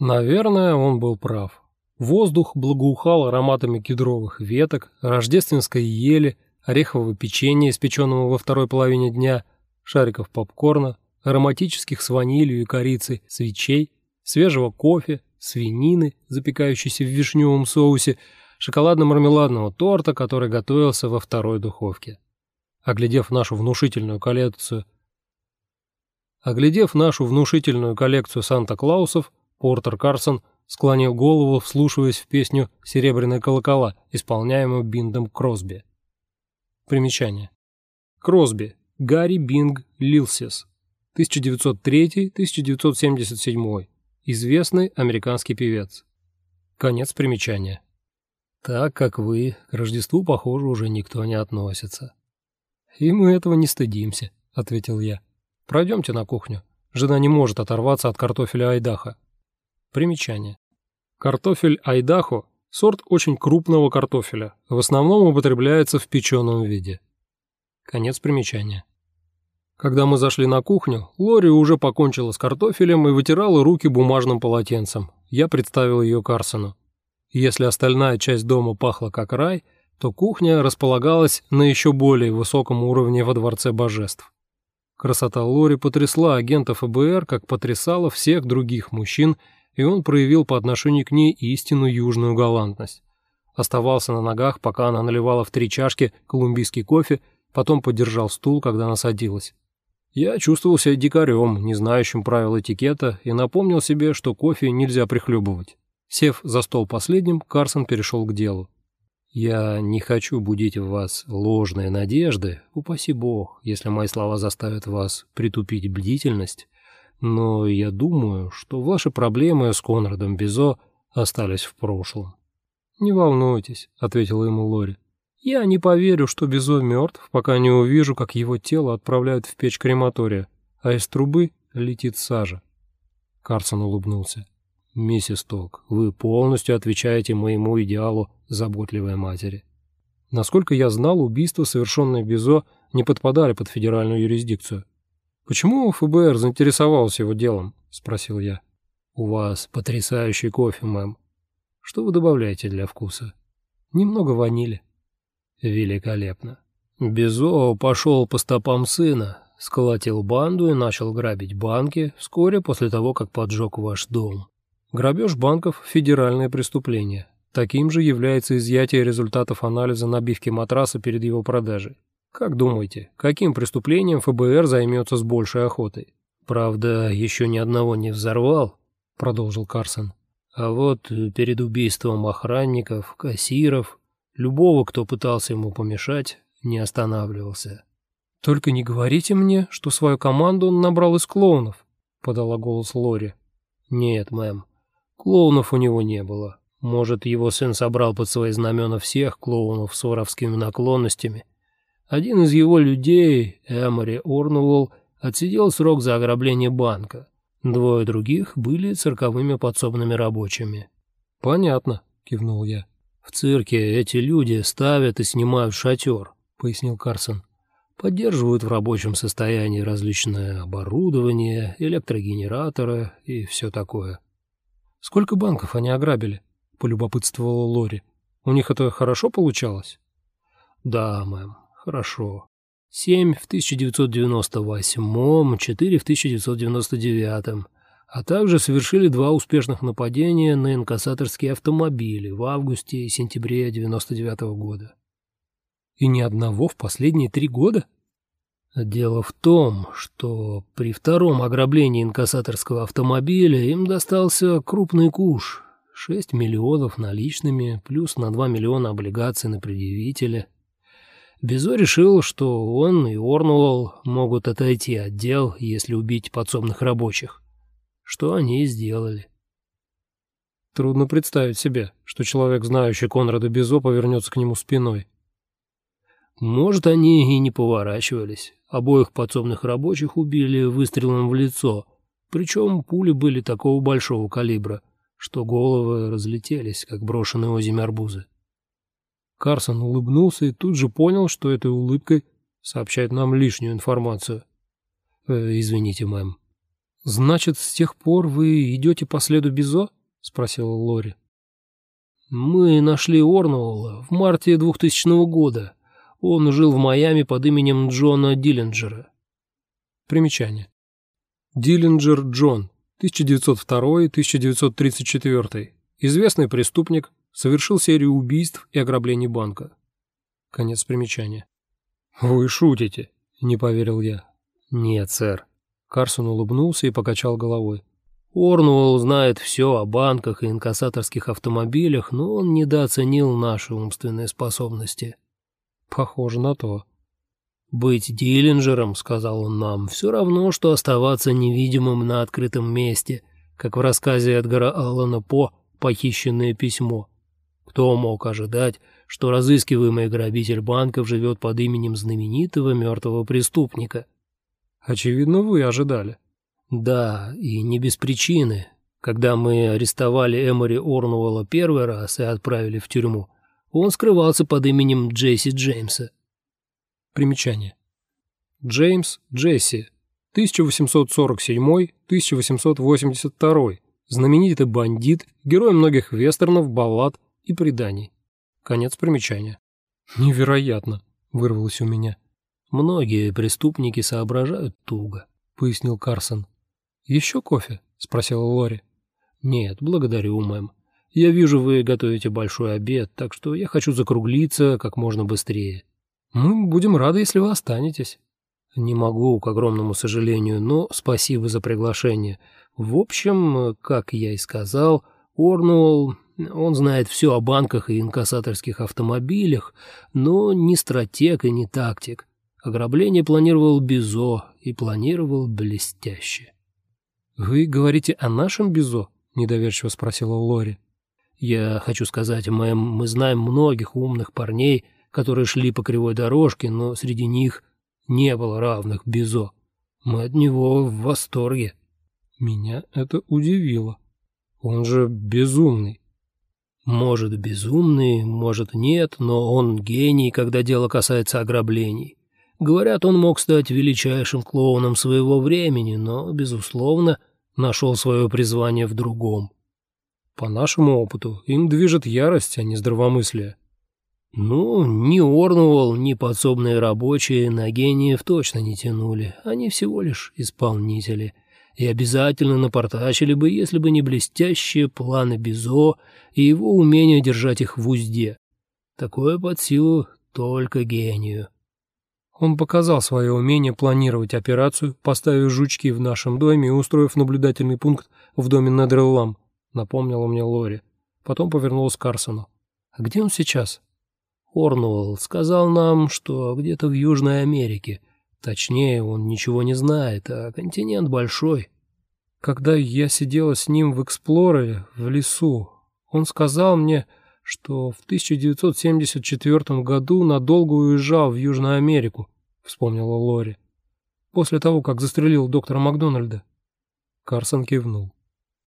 Наверное, он был прав. Воздух благоухал ароматами кедровых веток, рождественской ели, орехового печенья, испеченного во второй половине дня, шариков попкорна, ароматических с ванилью и корицей, свечей, свежего кофе, свинины, запекающейся в вишневом соусе, шоколадно-мармеладного торта, который готовился во второй духовке. Оглядев нашу внушительную коллекцию, оглядев нашу внушительную коллекцию Санта-Клаусов, Портер Карсон склонил голову, вслушиваясь в песню «Серебряные колокола», исполняемую Биндом Кросби. Примечание. Кросби. Гарри Бинг Лилсис. 1903-1977. Известный американский певец. Конец примечания. Так как вы, к Рождеству, похоже, уже никто не относится. И мы этого не стыдимся, ответил я. Пройдемте на кухню. Жена не может оторваться от картофеля Айдаха. Примечание. Картофель Айдахо – сорт очень крупного картофеля, в основном употребляется в печеном виде. Конец примечания. Когда мы зашли на кухню, Лори уже покончила с картофелем и вытирала руки бумажным полотенцем. Я представил ее Карсону. Если остальная часть дома пахла как рай, то кухня располагалась на еще более высоком уровне во Дворце Божеств. Красота Лори потрясла агента ФБР, как потрясала всех других мужчин, и он проявил по отношению к ней истинную южную галантность. Оставался на ногах, пока она наливала в три чашки колумбийский кофе, потом подержал стул, когда она садилась. Я чувствовал себя дикарем, не знающим правил этикета, и напомнил себе, что кофе нельзя прихлебывать. Сев за стол последним, Карсон перешел к делу. «Я не хочу будить в вас ложные надежды, упаси бог, если мои слова заставят вас притупить бдительность, но я думаю, что ваши проблемы с Конрадом Бизо остались в прошлом». «Не волнуйтесь», — ответила ему Лори. Я не поверю, что Безо мертв, пока не увижу, как его тело отправляют в печь крематория, а из трубы летит сажа. Карсон улыбнулся. «Миссис Ток, вы полностью отвечаете моему идеалу заботливой матери. Насколько я знал, убийства, совершенные Безо, не подпадали под федеральную юрисдикцию. Почему ФБР заинтересовалось его делом?» – спросил я. «У вас потрясающий кофе, мэм. Что вы добавляете для вкуса?» «Немного ванили». Великолепно. Безо пошел по стопам сына, сколотил банду и начал грабить банки вскоре после того, как поджег ваш дом. Грабеж банков – федеральное преступление. Таким же является изъятие результатов анализа набивки матраса перед его продажей. Как думаете, каким преступлением ФБР займется с большей охотой? Правда, еще ни одного не взорвал, продолжил Карсон. А вот перед убийством охранников, кассиров Любого, кто пытался ему помешать, не останавливался. «Только не говорите мне, что свою команду он набрал из клоунов», — подала голос Лори. «Нет, мэм, клоунов у него не было. Может, его сын собрал под свои знамена всех клоунов с воровскими наклонностями. Один из его людей, Эмори Орнуэлл, отсидел срок за ограбление банка. Двое других были цирковыми подсобными рабочими». «Понятно», — кивнул я. «В цирке эти люди ставят и снимают шатер», — пояснил Карсон. «Поддерживают в рабочем состоянии различное оборудование, электрогенераторы и все такое». «Сколько банков они ограбили?» — полюбопытствовала Лори. «У них это хорошо получалось?» «Да, мэм, хорошо. Семь в 1998, четыре в 1999 а также совершили два успешных нападения на инкассаторские автомобили в августе и сентябре 99 -го года. И ни одного в последние три года? Дело в том, что при втором ограблении инкассаторского автомобиля им достался крупный куш – 6 миллионов наличными плюс на 2 миллиона облигаций на предъявителя. Безо решил, что он и Орнуэлл могут отойти от дел, если убить подсобных рабочих что они и сделали. Трудно представить себе, что человек, знающий Конрада Безо, повернется к нему спиной. Может, они и не поворачивались. Обоих подсобных рабочих убили выстрелом в лицо, причем пули были такого большого калибра, что головы разлетелись, как брошенные озимь арбузы. Карсон улыбнулся и тут же понял, что этой улыбкой сообщает нам лишнюю информацию. «Э, «Извините, мэм, «Значит, с тех пор вы идете по следу Бизо?» — спросила Лори. «Мы нашли Орнуэлла в марте 2000 года. Он жил в Майами под именем Джона Диллинджера». Примечание. Диллинджер Джон, 1902-1934. Известный преступник, совершил серию убийств и ограблений банка. Конец примечания. «Вы шутите?» — не поверил я. «Нет, сэр». Карсон улыбнулся и покачал головой. Орнуэлл знает все о банках и инкассаторских автомобилях, но он недооценил наши умственные способности. Похоже на то. «Быть Диллинджером, — сказал он нам, — все равно, что оставаться невидимым на открытом месте, как в рассказе Эдгара Аллана По «Похищенное письмо». Кто мог ожидать, что разыскиваемый грабитель банков живет под именем знаменитого мертвого преступника? Очевидно, вы ожидали. Да, и не без причины. Когда мы арестовали Эмори Орнуэлла первый раз и отправили в тюрьму, он скрывался под именем Джесси Джеймса. Примечание. Джеймс Джесси, 1847-1882, знаменитый бандит, герой многих вестернов, баллад и преданий. Конец примечания. «Невероятно!» — вырвалось у меня. «Многие преступники соображают туго», — пояснил Карсон. «Еще кофе?» — спросила Лори. «Нет, благодарю, мэм. Я вижу, вы готовите большой обед, так что я хочу закруглиться как можно быстрее». «Мы будем рады, если вы останетесь». «Не могу, к огромному сожалению, но спасибо за приглашение. В общем, как я и сказал, Орнуэлл, он знает все о банках и инкассаторских автомобилях, но не стратег и не тактик. Ограбление планировал Бизо и планировал блестяще». «Вы говорите о нашем Бизо?» — недоверчиво спросила Лори. «Я хочу сказать, мэм, мы знаем многих умных парней, которые шли по кривой дорожке, но среди них не было равных Бизо. Мы от него в восторге. Меня это удивило. Он же безумный. Может, безумный, может, нет, но он гений, когда дело касается ограблений. Говорят, он мог стать величайшим клоуном своего времени, но, безусловно, нашел свое призвание в другом. По нашему опыту, им движет ярость, а не здравомыслие. Ну, ни Орнуолл, ни подсобные рабочие на гениев точно не тянули. Они всего лишь исполнители. И обязательно напортачили бы, если бы не блестящие планы Бизо и его умение держать их в узде. Такое под силу только гению. Он показал свое умение планировать операцию, поставив жучки в нашем доме и устроив наблюдательный пункт в доме Недреллам, напомнила мне Лори. Потом повернулась к Карсону. «А где он сейчас?» Орнуэлл сказал нам, что где-то в Южной Америке. Точнее, он ничего не знает, а континент большой. Когда я сидела с ним в Эксплорере, в лесу, он сказал мне, что в 1974 году надолго уезжал в Южную Америку, вспомнила Лори, после того, как застрелил доктора Макдональда. Карсон кивнул.